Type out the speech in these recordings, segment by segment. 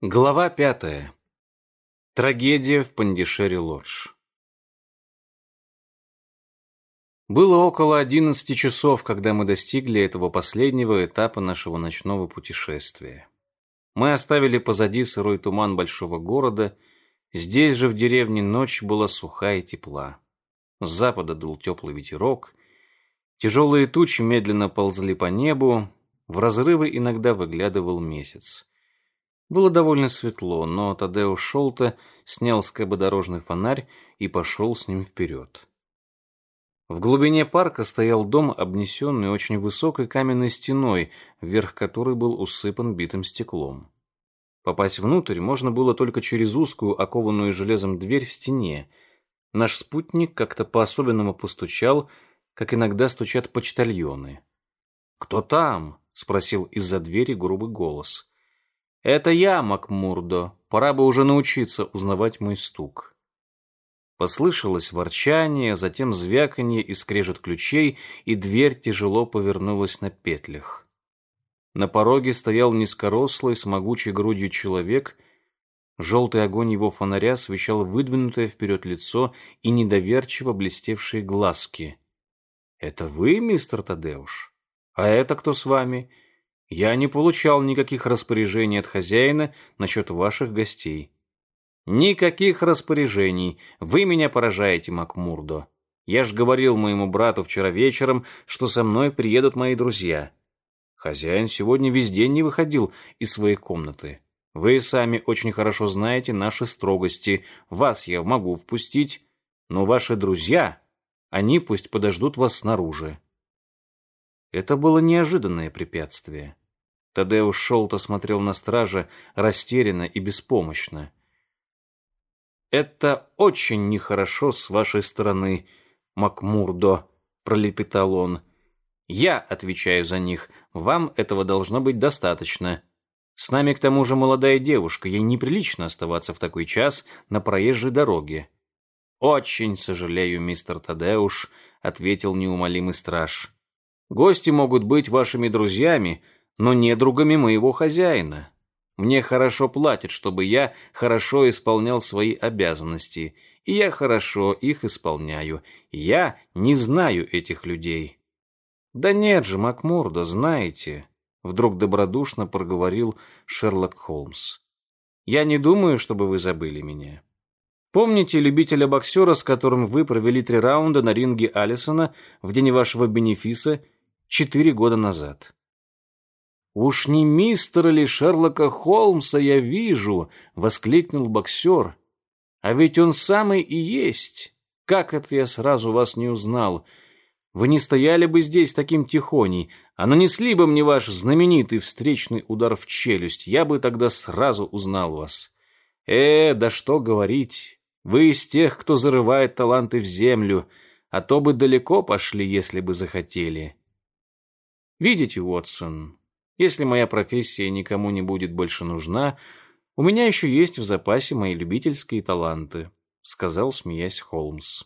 Глава пятая. Трагедия в Пандишере-Лодж. Было около одиннадцати часов, когда мы достигли этого последнего этапа нашего ночного путешествия. Мы оставили позади сырой туман большого города. Здесь же в деревне ночь была сухая и тепла. С запада дул теплый ветерок. Тяжелые тучи медленно ползли по небу. В разрывы иногда выглядывал месяц. Было довольно светло, но Тадеуш Шолта снял с кэба дорожный фонарь и пошел с ним вперед. В глубине парка стоял дом, обнесенный очень высокой каменной стеной, верх которой был усыпан битым стеклом. Попасть внутрь можно было только через узкую, окованную железом дверь в стене. Наш спутник как-то по-особенному постучал, как иногда стучат почтальоны. «Кто там?» — спросил из-за двери грубый голос. «Это я, Макмурдо. Пора бы уже научиться узнавать мой стук». Послышалось ворчание, затем звяканье и скрежет ключей, и дверь тяжело повернулась на петлях. На пороге стоял низкорослый, с могучей грудью человек. Желтый огонь его фонаря освещал выдвинутое вперед лицо и недоверчиво блестевшие глазки. «Это вы, мистер Тадеуш? А это кто с вами?» Я не получал никаких распоряжений от хозяина насчет ваших гостей. Никаких распоряжений. Вы меня поражаете, Макмурдо. Я ж говорил моему брату вчера вечером, что со мной приедут мои друзья. Хозяин сегодня весь день не выходил из своей комнаты. Вы сами очень хорошо знаете наши строгости. Вас я могу впустить, но ваши друзья, они пусть подождут вас снаружи. Это было неожиданное препятствие. Тадеуш Шолта смотрел на стража растерянно и беспомощно. «Это очень нехорошо с вашей стороны, Макмурдо», — пролепетал он. «Я отвечаю за них. Вам этого должно быть достаточно. С нами к тому же молодая девушка. Ей неприлично оставаться в такой час на проезжей дороге». «Очень сожалею, мистер Тадеуш», — ответил неумолимый страж. «Гости могут быть вашими друзьями, — но недругами моего хозяина. Мне хорошо платят, чтобы я хорошо исполнял свои обязанности, и я хорошо их исполняю. Я не знаю этих людей. Да нет же, Макмурда, знаете, вдруг добродушно проговорил Шерлок Холмс. Я не думаю, чтобы вы забыли меня. Помните любителя боксера, с которым вы провели три раунда на ринге Алисона в день вашего бенефиса четыре года назад? «Уж не мистера ли Шерлока Холмса я вижу!» — воскликнул боксер. «А ведь он самый и есть! Как это я сразу вас не узнал? Вы не стояли бы здесь таким тихоней, а нанесли бы мне ваш знаменитый встречный удар в челюсть, я бы тогда сразу узнал вас. Э, да что говорить! Вы из тех, кто зарывает таланты в землю, а то бы далеко пошли, если бы захотели. Видите, Уотсон, если моя профессия никому не будет больше нужна, у меня еще есть в запасе мои любительские таланты», — сказал, смеясь Холмс.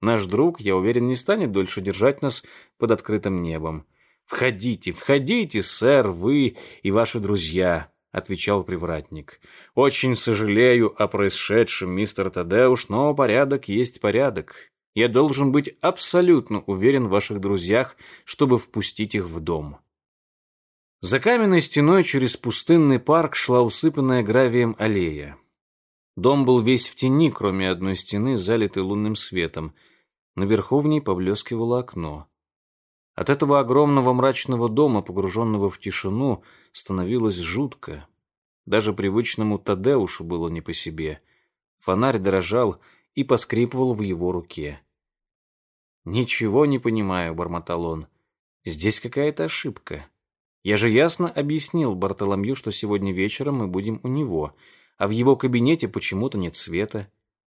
«Наш друг, я уверен, не станет дольше держать нас под открытым небом. Входите, входите, сэр, вы и ваши друзья», — отвечал привратник. «Очень сожалею о происшедшем, мистер Тадеуш, но порядок есть порядок. Я должен быть абсолютно уверен в ваших друзьях, чтобы впустить их в дом». За каменной стеной через пустынный парк шла усыпанная гравием аллея. Дом был весь в тени, кроме одной стены, залитой лунным светом. Наверху в ней поблескивало окно. От этого огромного мрачного дома, погруженного в тишину, становилось жутко. Даже привычному Тадеушу было не по себе. Фонарь дрожал и поскрипывал в его руке. «Ничего не понимаю», — бормотал он. «Здесь какая-то ошибка. Я же ясно объяснил Бартоломью, что сегодня вечером мы будем у него, а в его кабинете почему-то нет света.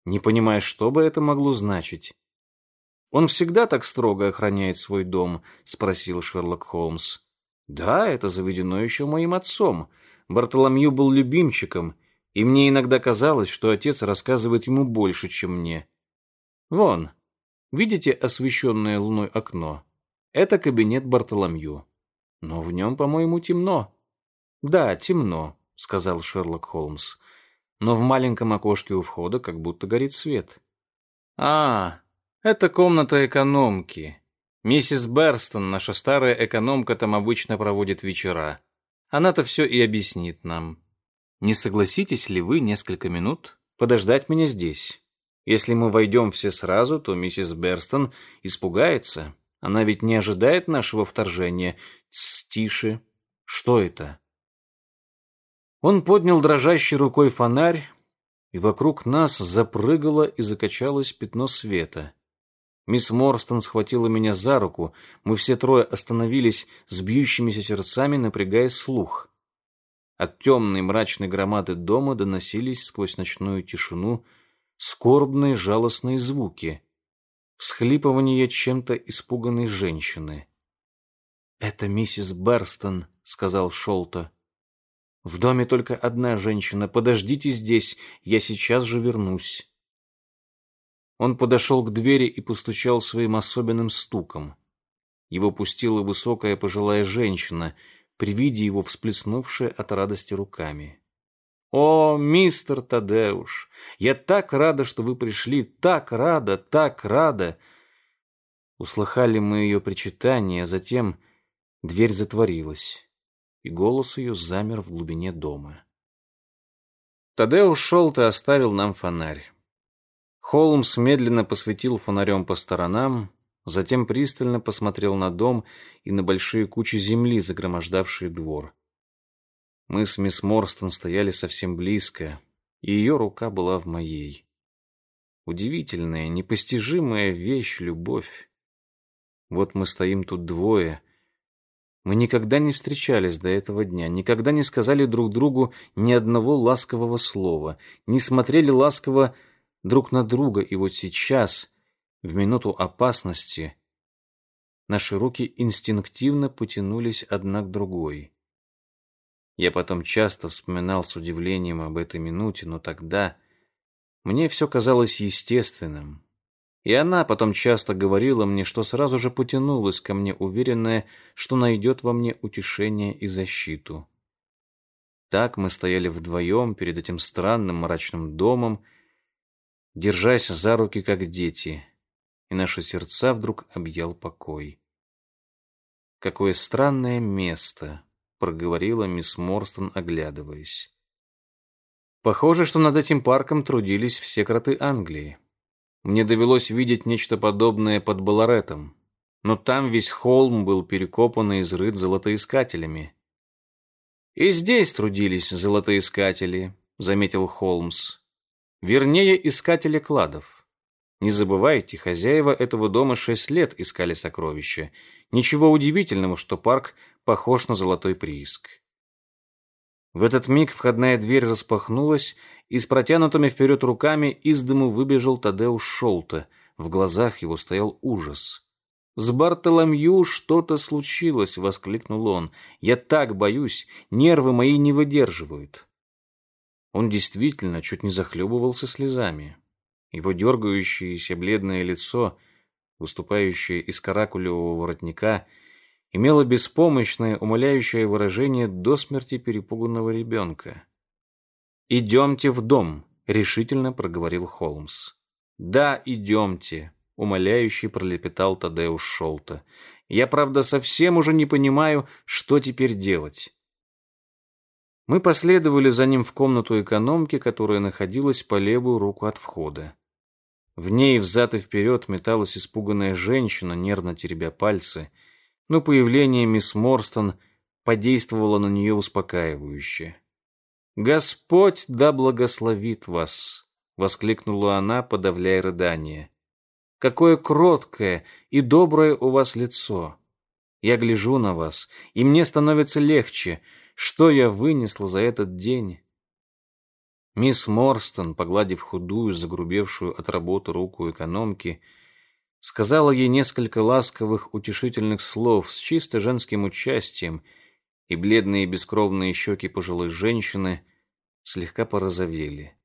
Не понимая, что бы это могло значить. «Он всегда так строго охраняет свой дом?» — спросил Шерлок Холмс. «Да, это заведено еще моим отцом. Бартоломью был любимчиком, и мне иногда казалось, что отец рассказывает ему больше, чем мне. Вон, видите освещенное луной окно? Это кабинет Бартоломью. Но в нем, по-моему, темно. Да, темно, сказал Шерлок Холмс. «Но в маленьком окошке у входа как будто горит свет». «А, это комната экономки. Миссис Берстон, наша старая экономка, там обычно проводит вечера. Она-то все и объяснит нам. Не согласитесь ли вы несколько минут подождать меня здесь? Если мы войдем все сразу, то миссис Берстон испугается. Она ведь не ожидает нашего вторжения. Тс, тише. Что это? Он поднял дрожащей рукой фонарь, и вокруг нас запрыгало и закачалось пятно света. Мисс Морстон схватила меня за руку. Мы все трое остановились с бьющимися сердцами, напрягая слух. От темной мрачной громады дома доносились сквозь ночную тишину скорбные жалостные звуки. Всхлипывание чем-то испуганной женщины. «Это миссис Берстон», — сказал Шолта. «В доме только одна женщина. Подождите здесь, я сейчас же вернусь». Он подошел к двери и постучал своим особенным стуком. Его пустила высокая пожилая женщина, при виде его всплеснувшая от радости руками. «О, мистер Тадеуш, я так рада, что вы пришли, так рада, так рада!» Услыхали мы ее причитание, затем дверь затворилась, и голос ее замер в глубине дома. Тадеуш шел-то оставил нам фонарь. Холмс медленно посветил фонарем по сторонам, затем пристально посмотрел на дом и на большие кучи земли, загромождавшие двор. Мы с мисс Морстон стояли совсем близко, и ее рука была в моей. Удивительная, непостижимая вещь — любовь. Вот мы стоим тут двое. Мы никогда не встречались до этого дня, никогда не сказали друг другу ни одного ласкового слова, не смотрели ласково друг на друга, и вот сейчас, в минуту опасности, наши руки инстинктивно потянулись одна к другой. Я потом часто вспоминал с удивлением об этой минуте, но тогда мне все казалось естественным. И она потом часто говорила мне, что сразу же потянулась ко мне, уверенная, что найдет во мне утешение и защиту. Так мы стояли вдвоем перед этим странным мрачным домом, держась за руки, как дети, и наши сердца вдруг объял покой. «Какое странное место!» — проговорила мисс Морстон, оглядываясь. «Похоже, что над этим парком трудились все кроты Англии. Мне довелось видеть нечто подобное под Баларетом, но там весь холм был перекопан и изрыт золотоискателями». «И здесь трудились золотоискатели», — заметил Холмс. Вернее, искатели кладов. Не забывайте, хозяева этого дома шесть лет искали сокровища. Ничего удивительного, что парк похож на золотой прииск. В этот миг входная дверь распахнулась, и с протянутыми вперед руками из дому выбежал Тадеуш Шолта. В глазах его стоял ужас. «С Бартоломью что-то случилось!» — воскликнул он. «Я так боюсь! Нервы мои не выдерживают!» Он действительно чуть не захлебывался слезами. Его дергающееся бледное лицо, выступающее из каракулевого воротника, имело беспомощное, умоляющее выражение до смерти перепуганного ребенка. «Идемте в дом», — решительно проговорил Холмс. «Да, идемте», — умоляющий пролепетал Тадеуш Шолта. «Я, правда, совсем уже не понимаю, что теперь делать. Мы последовали за ним в комнату экономки, которая находилась по левую руку от входа. В ней взад и вперед металась испуганная женщина, нервно теребя пальцы, но появление мисс Морстон подействовало на нее успокаивающе. «Господь да благословит вас!» — воскликнула она, подавляя рыдание. «Какое кроткое и доброе у вас лицо! Я гляжу на вас, и мне становится легче — что я вынесла за этот день? Мисс Морстон, погладив худую, загрубевшую от работы руку экономки, сказала ей несколько ласковых, утешительных слов с чисто женским участием, и бледные бескровные щеки пожилой женщины слегка порозовели.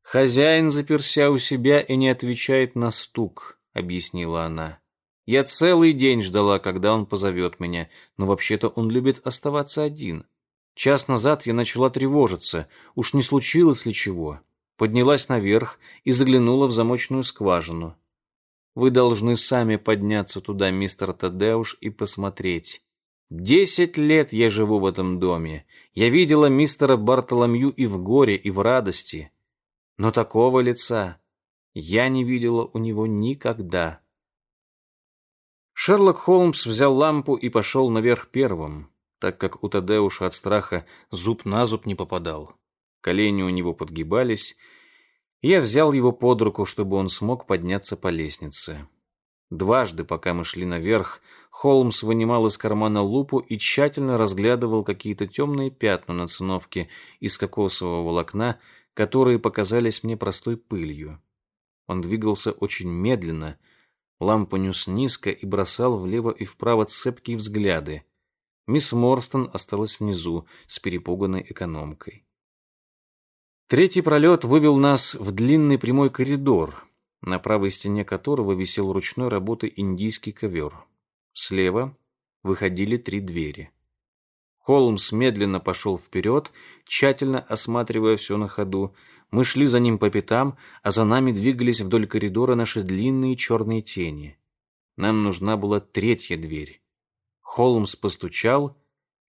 «Хозяин заперся у себя и не отвечает на стук», — объяснила она. Я целый день ждала, когда он позовет меня, но вообще-то он любит оставаться один. Час назад я начала тревожиться, уж не случилось ли чего. Поднялась наверх и заглянула в замочную скважину. Вы должны сами подняться туда, мистер Тадеуш, и посмотреть. Десять лет я живу в этом доме. Я видела мистера Бартоломью и в горе, и в радости. Но такого лица я не видела у него никогда. Шерлок Холмс взял лампу и пошел наверх первым так как у Тадеуша от страха зуб на зуб не попадал. Колени у него подгибались. Я взял его под руку, чтобы он смог подняться по лестнице. Дважды, пока мы шли наверх, Холмс вынимал из кармана лупу и тщательно разглядывал какие-то темные пятна на циновке из кокосового волокна, которые показались мне простой пылью. Он двигался очень медленно, лампу нес низко и бросал влево и вправо цепкие взгляды. Мисс Морстон осталась внизу с перепуганной экономкой. Третий пролет вывел нас в длинный прямой коридор, на правой стене которого висел ручной работы индийский ковер. Слева выходили три двери. Холмс медленно пошел вперед, тщательно осматривая все на ходу. Мы шли за ним по пятам, а за нами двигались вдоль коридора наши длинные черные тени. Нам нужна была третья дверь. Холмс постучал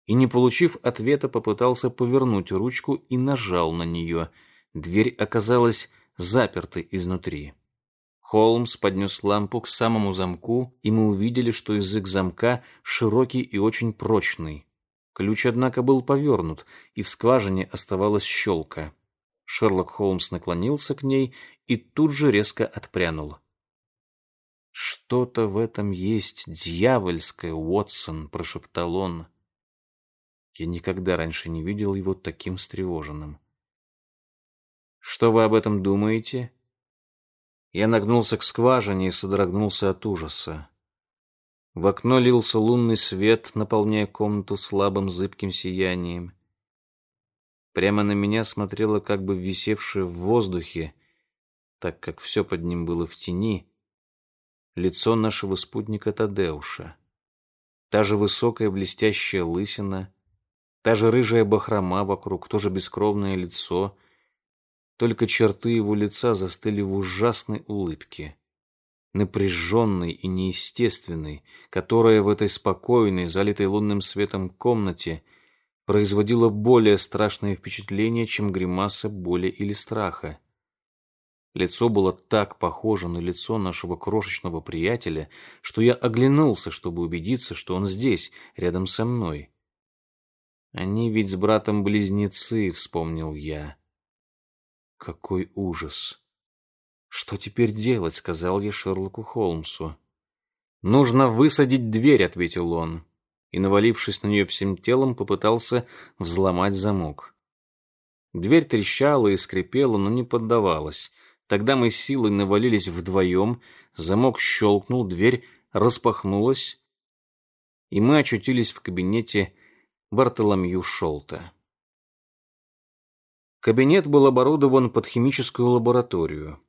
и, не получив ответа, попытался повернуть ручку и нажал на нее. Дверь оказалась запертой изнутри. Холмс поднес лампу к самому замку, и мы увидели, что язык замка широкий и очень прочный. Ключ, однако, был повернут, и в скважине оставалась щелка. Шерлок Холмс наклонился к ней и тут же резко отпрянул. «Что-то в этом есть дьявольское, Уотсон», — прошептал он. Я никогда раньше не видел его таким встревоженным. «Что вы об этом думаете?» Я нагнулся к скважине и содрогнулся от ужаса. В окно лился лунный свет, наполняя комнату слабым зыбким сиянием. Прямо на меня смотрело как бы висевшее в воздухе, так как все под ним было в тени, лицо нашего спутника Тадеуша. Та же высокая блестящая лысина, та же рыжая бахрома вокруг, тоже бескровное лицо, только черты его лица застыли в ужасной улыбке, напряженной и неестественной, которая в этой спокойной, залитой лунным светом комнате производила более страшное впечатление, чем гримаса боли или страха. Лицо было так похоже на лицо нашего крошечного приятеля, что я оглянулся, чтобы убедиться, что он здесь, рядом со мной. Они ведь с братом близнецы, вспомнил я. Какой ужас! Что теперь делать, сказал я Шерлоку Холмсу. Нужно высадить дверь, ответил он, и, навалившись на нее всем телом, попытался взломать замок. Дверь трещала и скрипела, но не поддавалась. Тогда мы силой навалились вдвоем, замок щелкнул, дверь распахнулась, и мы очутились в кабинете Бартоломью Шолта. Кабинет был оборудован под химическую лабораторию.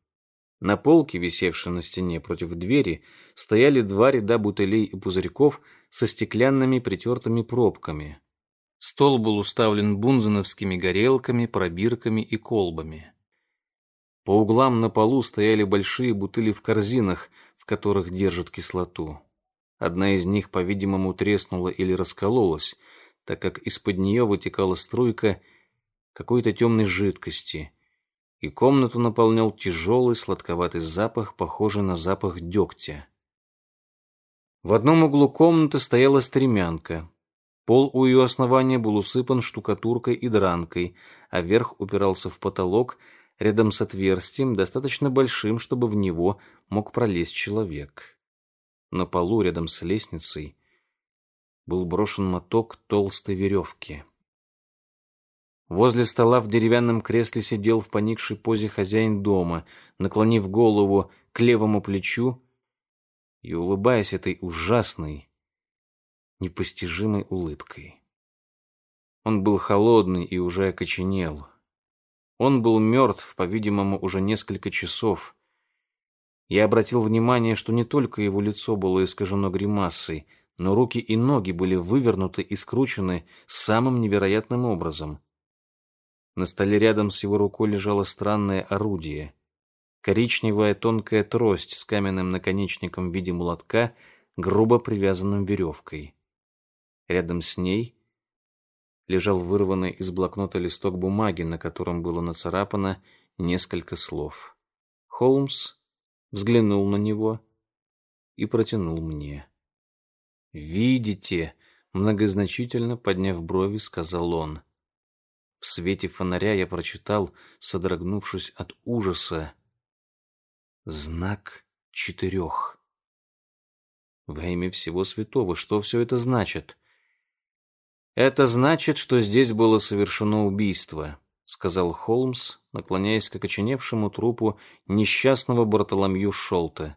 На полке, висевшей на стене против двери, стояли два ряда бутылей и пузырьков со стеклянными притертыми пробками. Стол был уставлен бунзеновскими горелками, пробирками и колбами. По углам на полу стояли большие бутыли в корзинах, в которых держат кислоту. Одна из них, по-видимому, треснула или раскололась, так как из-под нее вытекала струйка какой-то темной жидкости, и комнату наполнял тяжелый сладковатый запах, похожий на запах дегтя. В одном углу комнаты стояла стремянка. Пол у ее основания был усыпан штукатуркой и дранкой, а верх упирался в потолок — рядом с отверстием, достаточно большим, чтобы в него мог пролезть человек. На полу рядом с лестницей был брошен моток толстой веревки. Возле стола в деревянном кресле сидел в поникшей позе хозяин дома, наклонив голову к левому плечу и улыбаясь этой ужасной, непостижимой улыбкой. Он был холодный и уже окоченел. Он был мертв, по-видимому, уже несколько часов. Я обратил внимание, что не только его лицо было искажено гримасой, но руки и ноги были вывернуты и скручены самым невероятным образом. На столе рядом с его рукой лежало странное орудие. Коричневая тонкая трость с каменным наконечником в виде молотка, грубо привязанным веревкой. Рядом с ней лежал вырванный из блокнота листок бумаги, на котором было нацарапано несколько слов. Холмс взглянул на него и протянул мне. «Видите?» — многозначительно подняв брови, сказал он. В свете фонаря я прочитал, содрогнувшись от ужаса. Знак четырех. Во имя всего святого, что все это значит? Это значит, что здесь было совершено убийство, сказал Холмс, наклоняясь к окоченевшему трупу несчастного Бартоломью Шолта.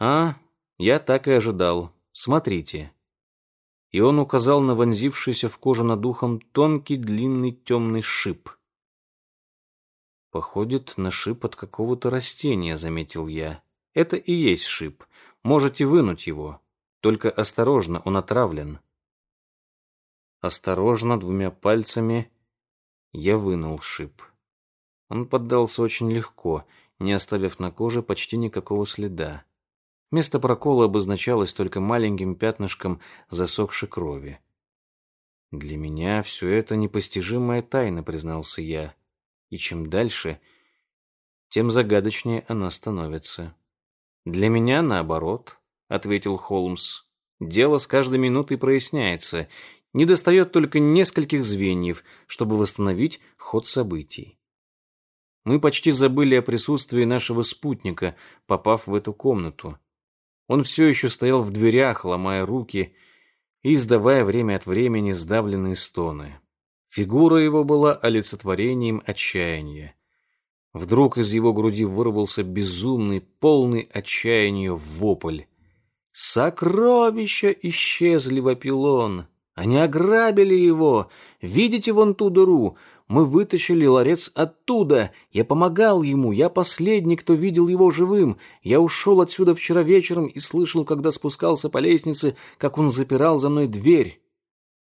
А, я так и ожидал. Смотрите. И он указал на вонзившийся в кожу над ухом тонкий длинный темный шип. Походит на шип от какого-то растения, заметил я. Это и есть шип. Можете вынуть его. Только осторожно, он отравлен. Осторожно, двумя пальцами я вынул шип. Он поддался очень легко, не оставив на коже почти никакого следа. Место прокола обозначалось только маленьким пятнышком засохшей крови. «Для меня все это непостижимая тайна», — признался я. «И чем дальше, тем загадочнее она становится». «Для меня наоборот», — ответил Холмс. «Дело с каждой минутой проясняется. Недостает только нескольких звеньев, чтобы восстановить ход событий. Мы почти забыли о присутствии нашего спутника, попав в эту комнату. Он все еще стоял в дверях, ломая руки и издавая время от времени сдавленные стоны. Фигура его была олицетворением отчаяния. Вдруг из его груди вырвался безумный, полный отчаяния вопль. «Сокровища исчезли, вопил Они ограбили его! Видите вон ту дыру? Мы вытащили ларец оттуда. Я помогал ему. Я последний, кто видел его живым. Я ушел отсюда вчера вечером и слышал, когда спускался по лестнице, как он запирал за мной дверь.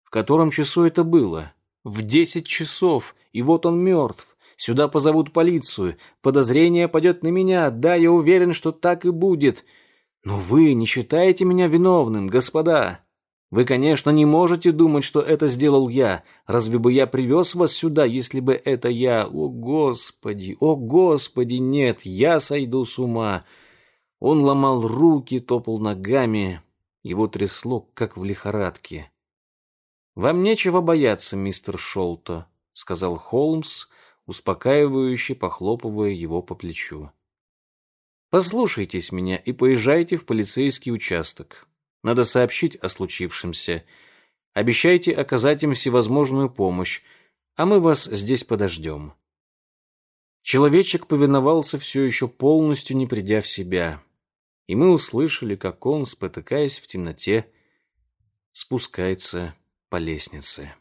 В котором часу это было? В десять часов. И вот он мертв. Сюда позовут полицию. Подозрение падет на меня. Да, я уверен, что так и будет. Но вы не считаете меня виновным, господа. Вы, конечно, не можете думать, что это сделал я. Разве бы я привез вас сюда, если бы это я... О, Господи! О, Господи! Нет, я сойду с ума!» Он ломал руки, топал ногами. Его трясло, как в лихорадке. «Вам нечего бояться, мистер Шолто», — сказал Холмс, успокаивающе похлопывая его по плечу. «Послушайтесь меня и поезжайте в полицейский участок. Надо сообщить о случившемся. Обещайте оказать им всевозможную помощь, а мы вас здесь подождем». Человечек повиновался все еще полностью, не придя в себя. И мы услышали, как он, спотыкаясь в темноте, спускается по лестнице.